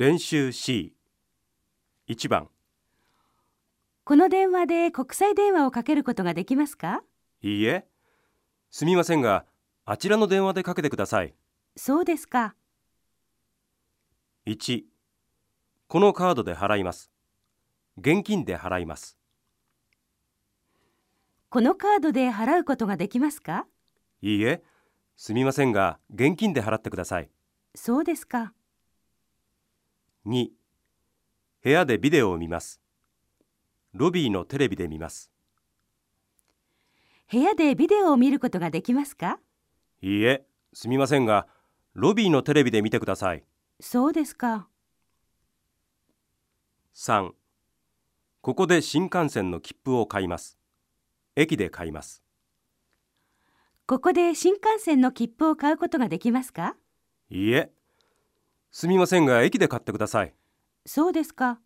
練習 C 1番。この電話で国際電話をかけることができますか？いいえ。すみませんがあちらの電話でかけてください。そうですか。1このカードで払います。現金で払います。このカードで払うことができますか？いいえ。すみませんが現金で払ってください。そうですか。2部屋でビデオを見ます。ロビーのテレビで見ます。部屋でビデオを見ることができますか？いいえすみませんがロビーのテレビで見てください。そうですか。3ここで新幹線の切符を買います。駅で買います。ここで新幹線の切符を買うことができますか？いいえすみませんが駅で買ってくださいそうですか。